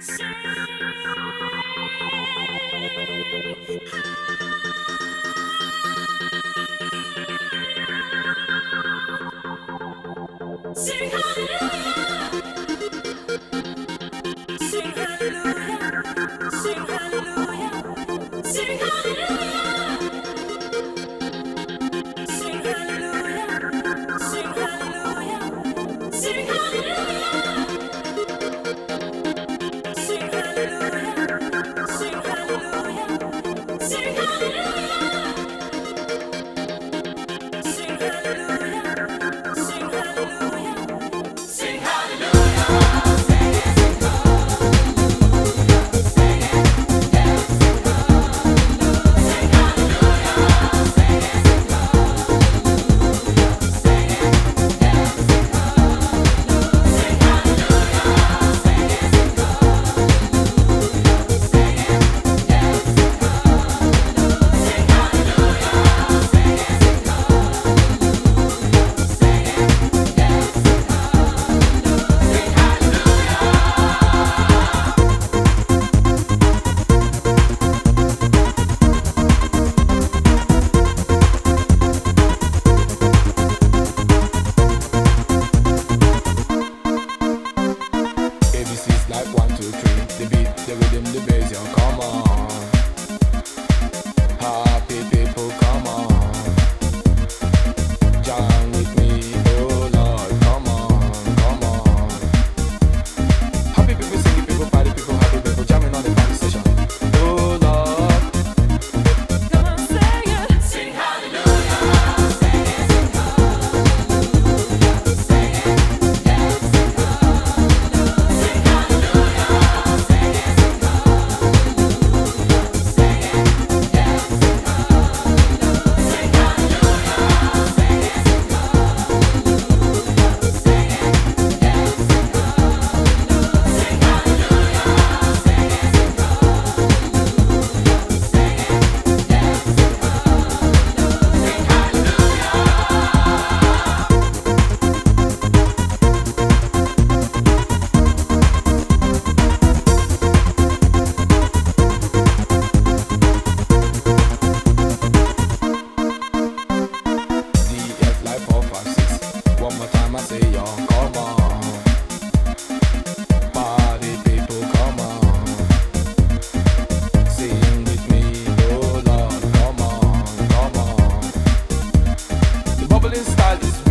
Sing hallelujah. beat, the rhythm, the bass, yo, come on.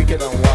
Get on